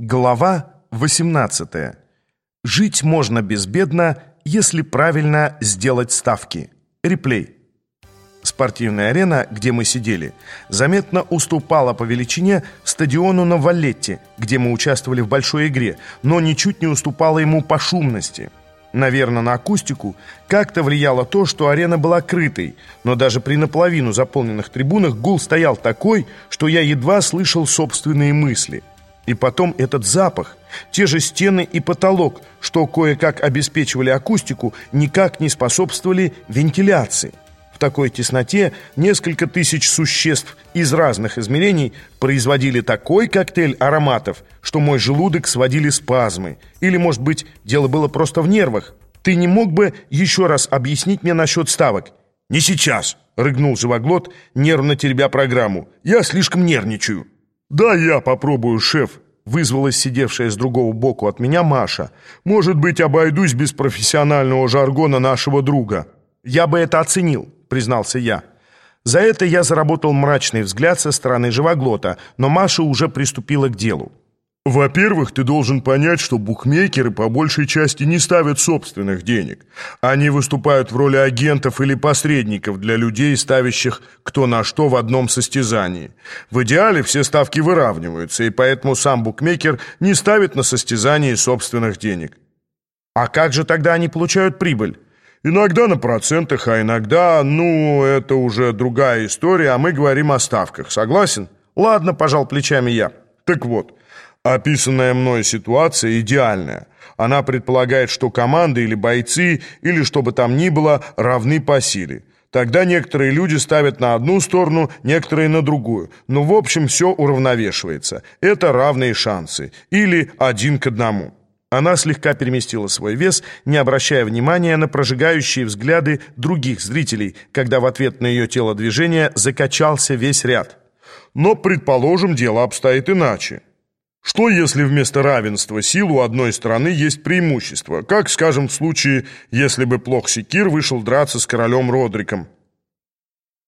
Глава 18. Жить можно безбедно, если правильно сделать ставки. Реплей. Спортивная арена, где мы сидели, заметно уступала по величине стадиону на Валетте, где мы участвовали в большой игре, но ничуть не уступала ему по шумности. Наверное, на акустику как-то влияло то, что арена была крытой, но даже при наполовину заполненных трибунах гул стоял такой, что я едва слышал собственные мысли – и потом этот запах, те же стены и потолок, что кое-как обеспечивали акустику, никак не способствовали вентиляции. В такой тесноте несколько тысяч существ из разных измерений производили такой коктейль ароматов, что мой желудок сводили спазмы. Или, может быть, дело было просто в нервах. Ты не мог бы еще раз объяснить мне насчет ставок? «Не сейчас!» — рыгнул живоглот, нервно теребя программу. «Я слишком нервничаю». «Да я попробую, шеф», — вызвалась сидевшая с другого боку от меня Маша. «Может быть, обойдусь без профессионального жаргона нашего друга». «Я бы это оценил», — признался я. За это я заработал мрачный взгляд со стороны живоглота, но Маша уже приступила к делу. Во-первых, ты должен понять, что букмекеры по большей части не ставят собственных денег. Они выступают в роли агентов или посредников для людей, ставящих кто на что в одном состязании. В идеале все ставки выравниваются, и поэтому сам букмекер не ставит на состязании собственных денег. А как же тогда они получают прибыль? Иногда на процентах, а иногда, ну, это уже другая история, а мы говорим о ставках. Согласен? Ладно, пожал плечами я. Так вот, Описанная мной ситуация идеальная. Она предполагает, что команды или бойцы, или что бы там ни было, равны по силе. Тогда некоторые люди ставят на одну сторону, некоторые на другую. Но в общем все уравновешивается. Это равные шансы. Или один к одному. Она слегка переместила свой вес, не обращая внимания на прожигающие взгляды других зрителей, когда в ответ на ее телодвижение закачался весь ряд. Но, предположим, дело обстоит иначе. Что, если вместо равенства сил у одной стороны есть преимущество? Как, скажем, в случае, если бы Плохсикир вышел драться с королем Родриком?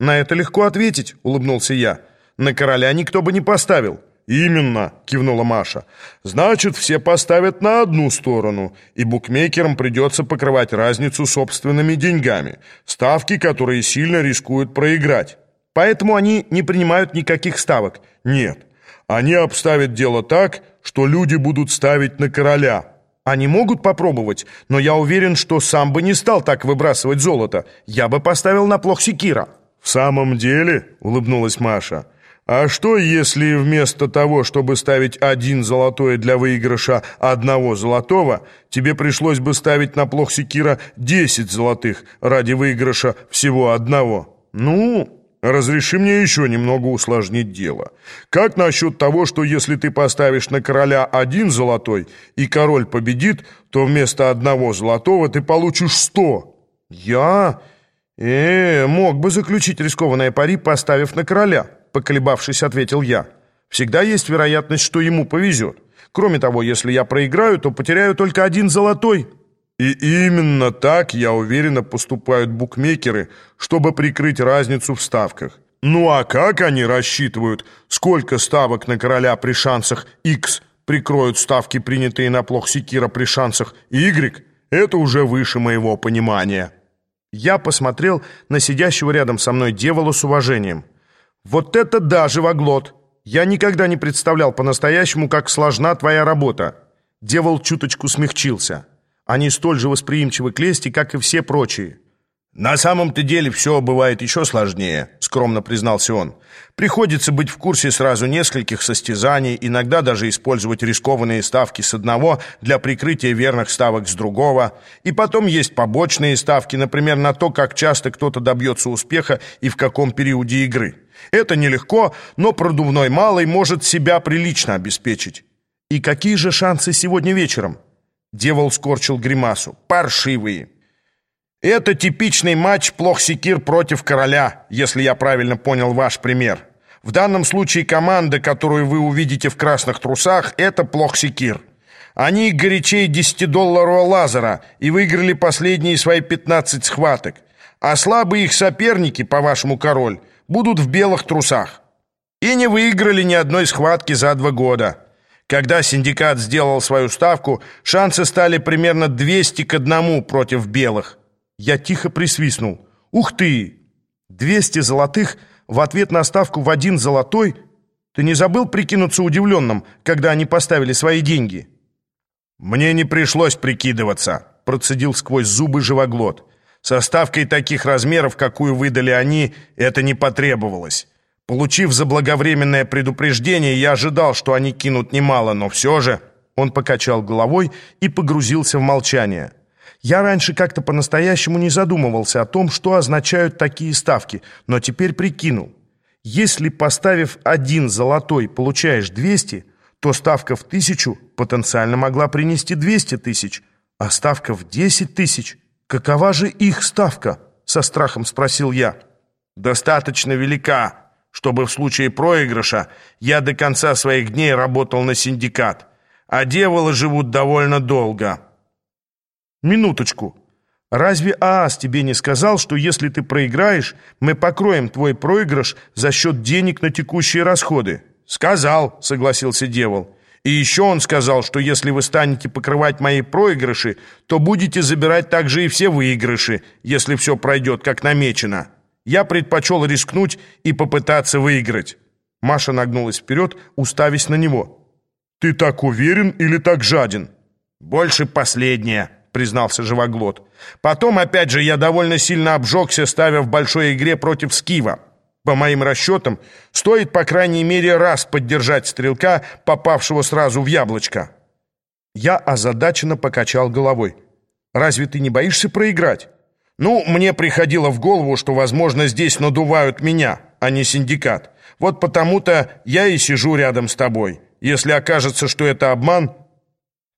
«На это легко ответить», — улыбнулся я. «На короля никто бы не поставил». «Именно», — кивнула Маша. «Значит, все поставят на одну сторону, и букмекерам придется покрывать разницу собственными деньгами, ставки, которые сильно рискуют проиграть». «Поэтому они не принимают никаких ставок?» «Нет. Они обставят дело так, что люди будут ставить на короля. Они могут попробовать, но я уверен, что сам бы не стал так выбрасывать золото. Я бы поставил на плох секира». «В самом деле?» — улыбнулась Маша. «А что, если вместо того, чтобы ставить один золотой для выигрыша одного золотого, тебе пришлось бы ставить на плох секира десять золотых ради выигрыша всего одного?» «Ну, Разреши мне еще немного усложнить дело. Как насчет того, что если ты поставишь на короля один золотой, и король победит, то вместо одного золотого ты получишь сто? Я... э мог бы заключить рискованное пари, поставив на короля, поколебавшись, ответил я. Всегда есть вероятность, что ему повезет. Кроме того, если я проиграю, то потеряю только один золотой. И именно так, я уверенно, поступают букмекеры, чтобы прикрыть разницу в ставках. Ну а как они рассчитывают, сколько ставок на короля при шансах X прикроют ставки, принятые на плох секира при шансах Y, это уже выше моего понимания. Я посмотрел на сидящего рядом со мной дьявола с уважением. Вот это да, живоглот! Я никогда не представлял по-настоящему, как сложна твоя работа. Дьявол чуточку смягчился. Они столь же восприимчивы к лести, как и все прочие. «На самом-то деле все бывает еще сложнее», — скромно признался он. «Приходится быть в курсе сразу нескольких состязаний, иногда даже использовать рискованные ставки с одного для прикрытия верных ставок с другого. И потом есть побочные ставки, например, на то, как часто кто-то добьется успеха и в каком периоде игры. Это нелегко, но продувной малый может себя прилично обеспечить». «И какие же шансы сегодня вечером?» Дьявол скорчил гримасу. «Паршивые!» «Это типичный матч плох-секир против короля, если я правильно понял ваш пример. В данном случае команда, которую вы увидите в красных трусах, это плох-секир. Они горячее 10-долларового лазера и выиграли последние свои 15 схваток. А слабые их соперники, по-вашему, король, будут в белых трусах. И не выиграли ни одной схватки за два года». Когда синдикат сделал свою ставку, шансы стали примерно 200 к одному против белых. Я тихо присвистнул. «Ух ты! 200 золотых в ответ на ставку в один золотой? Ты не забыл прикинуться удивленным, когда они поставили свои деньги?» «Мне не пришлось прикидываться», — процедил сквозь зубы живоглот. «Со ставкой таких размеров, какую выдали они, это не потребовалось». Получив заблаговременное предупреждение, я ожидал, что они кинут немало, но все же... Он покачал головой и погрузился в молчание. Я раньше как-то по-настоящему не задумывался о том, что означают такие ставки, но теперь прикинул. Если, поставив один золотой, получаешь 200, то ставка в тысячу потенциально могла принести 200 тысяч, а ставка в 10 тысяч. Какова же их ставка? Со страхом спросил я. Достаточно велика, чтобы в случае проигрыша я до конца своих дней работал на синдикат, а дьяволы живут довольно долго. Минуточку. Разве ААС тебе не сказал, что если ты проиграешь, мы покроем твой проигрыш за счет денег на текущие расходы? Сказал, согласился дьявол. И еще он сказал, что если вы станете покрывать мои проигрыши, то будете забирать также и все выигрыши, если все пройдет как намечено. Я предпочел рискнуть и попытаться выиграть. Маша нагнулась вперед, уставясь на него. «Ты так уверен или так жаден?» «Больше последнее», — признался Живоглот. «Потом, опять же, я довольно сильно обжегся, ставя в большой игре против Скива. По моим расчетам, стоит, по крайней мере, раз поддержать стрелка, попавшего сразу в яблочко». Я озадаченно покачал головой. «Разве ты не боишься проиграть?» Ну, мне приходило в голову, что, возможно, здесь надувают меня, а не синдикат. Вот потому-то я и сижу рядом с тобой. Если окажется, что это обман...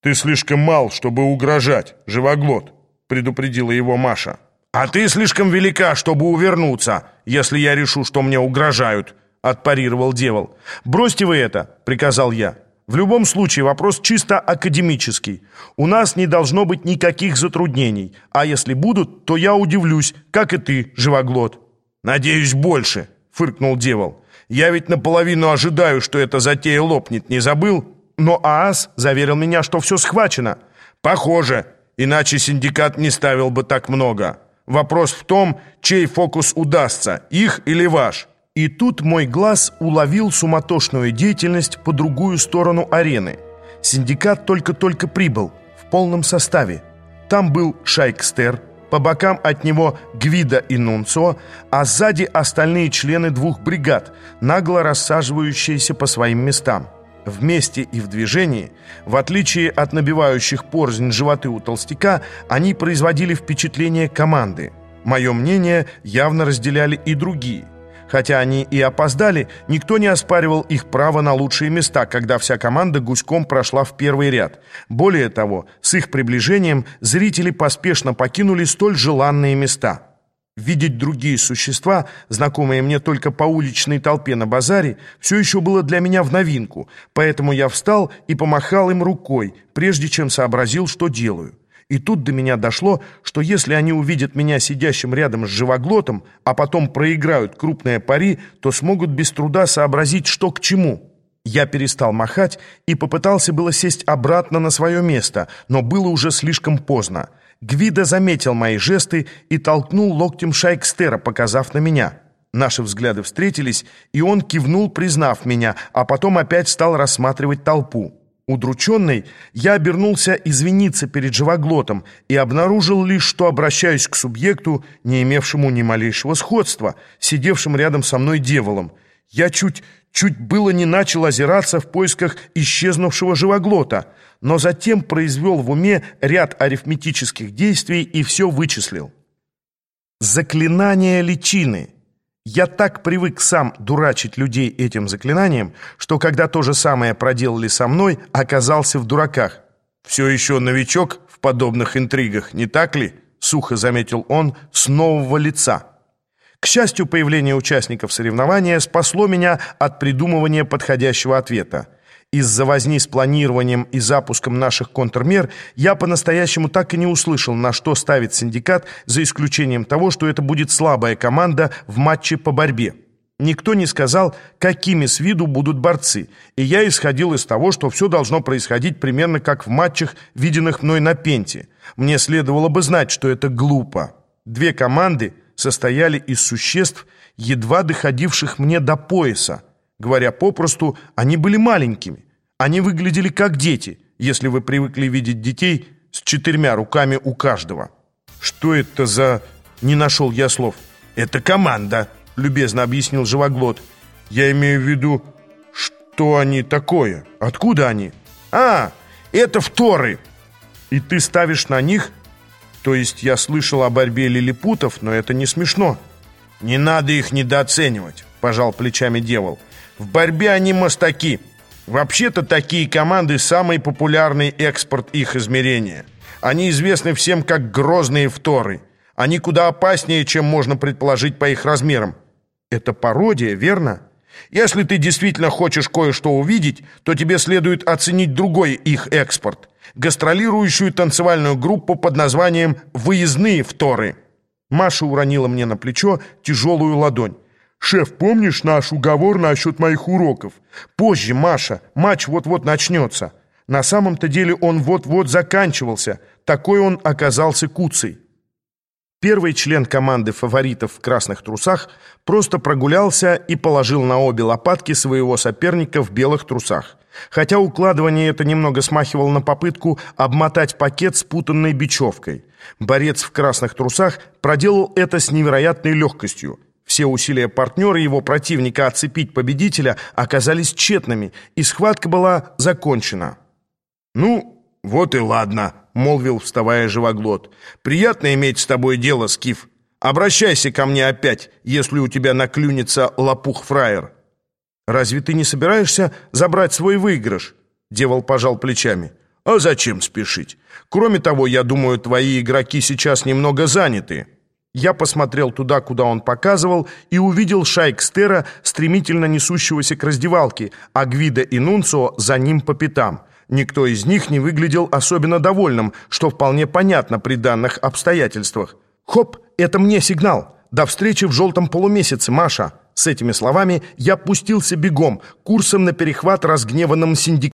Ты слишком мал, чтобы угрожать, живоглот, предупредила его Маша. А ты слишком велика, чтобы увернуться, если я решу, что мне угрожают, отпарировал дьявол. Бросьте вы это, приказал я. В любом случае вопрос чисто академический. У нас не должно быть никаких затруднений, а если будут, то я удивлюсь, как и ты, живоглот». «Надеюсь, больше», — фыркнул Девол. «Я ведь наполовину ожидаю, что эта затея лопнет, не забыл?» «Но Ааз заверил меня, что все схвачено». «Похоже, иначе синдикат не ставил бы так много. Вопрос в том, чей фокус удастся, их или ваш». И тут мой глаз уловил суматошную деятельность по другую сторону арены. Синдикат только-только прибыл, в полном составе. Там был Шайкстер, по бокам от него Гвидо и Нунцио, а сзади остальные члены двух бригад, нагло рассаживающиеся по своим местам. Вместе и в движении, в отличие от набивающих порзнь животы у толстяка, они производили впечатление команды. Мое мнение явно разделяли и другие – Хотя они и опоздали, никто не оспаривал их право на лучшие места, когда вся команда гуськом прошла в первый ряд. Более того, с их приближением зрители поспешно покинули столь желанные места. Видеть другие существа, знакомые мне только по уличной толпе на базаре, все еще было для меня в новинку, поэтому я встал и помахал им рукой, прежде чем сообразил, что делаю. И тут до меня дошло, что если они увидят меня сидящим рядом с живоглотом, а потом проиграют крупные пари, то смогут без труда сообразить, что к чему. Я перестал махать и попытался было сесть обратно на свое место, но было уже слишком поздно. Гвида заметил мои жесты и толкнул локтем Шайкстера, показав на меня. Наши взгляды встретились, и он кивнул, признав меня, а потом опять стал рассматривать толпу. Удрученный, я обернулся извиниться перед живоглотом и обнаружил лишь, что обращаюсь к субъекту, не имевшему ни малейшего сходства, сидевшим рядом со мной дьяволом. Я чуть, чуть было не начал озираться в поисках исчезнувшего живоглота, но затем произвел в уме ряд арифметических действий и все вычислил. Заклинание личины — я так привык сам дурачить людей этим заклинанием, что когда то же самое проделали со мной, оказался в дураках. «Все еще новичок в подобных интригах, не так ли?» — сухо заметил он с нового лица. К счастью, появление участников соревнования спасло меня от придумывания подходящего ответа. Из-за возни с планированием и запуском наших контрмер я по-настоящему так и не услышал, на что ставит синдикат, за исключением того, что это будет слабая команда в матче по борьбе. Никто не сказал, какими с виду будут борцы, и я исходил из того, что все должно происходить примерно как в матчах, виденных мной на пенте. Мне следовало бы знать, что это глупо. Две команды состояли из существ, едва доходивших мне до пояса. Говоря попросту, они были маленькими. Они выглядели как дети, если вы привыкли видеть детей с четырьмя руками у каждого. «Что это за...» — не нашел я слов. «Это команда», — любезно объяснил живоглот. «Я имею в виду, что они такое? Откуда они?» «А, это вторы!» «И ты ставишь на них?» «То есть я слышал о борьбе лилипутов, но это не смешно». «Не надо их недооценивать», — пожал плечами дьявол. «В борьбе они мастаки. Вообще-то такие команды — самый популярный экспорт их измерения. Они известны всем как грозные вторы. Они куда опаснее, чем можно предположить по их размерам. Это пародия, верно? Если ты действительно хочешь кое-что увидеть, то тебе следует оценить другой их экспорт – гастролирующую танцевальную группу под названием «Выездные вторы». Маша уронила мне на плечо тяжелую ладонь. «Шеф, помнишь наш уговор насчет моих уроков? Позже, Маша, матч вот-вот начнется». На самом-то деле он вот-вот заканчивался. Такой он оказался куцей. Первый член команды фаворитов в красных трусах просто прогулялся и положил на обе лопатки своего соперника в белых трусах. Хотя укладывание это немного смахивало на попытку обмотать пакет спутанной бечевкой. Борец в красных трусах проделал это с невероятной легкостью. Все усилия партнера и его противника оцепить победителя оказались тщетными, и схватка была закончена. «Ну, вот и ладно», — молвил, вставая живоглот. «Приятно иметь с тобой дело, Скиф. Обращайся ко мне опять, если у тебя наклюнется лопух-фраер». «Разве ты не собираешься забрать свой выигрыш?» Девол пожал плечами. «А зачем спешить? Кроме того, я думаю, твои игроки сейчас немного заняты». Я посмотрел туда, куда он показывал, и увидел Шайкстера, стремительно несущегося к раздевалке, а Гвида и Нунцо за ним по пятам. Никто из них не выглядел особенно довольным, что вполне понятно при данных обстоятельствах. «Хоп, это мне сигнал! До встречи в желтом полумесяце, Маша!» С этими словами я пустился бегом, курсом на перехват разгневанным синдикатом.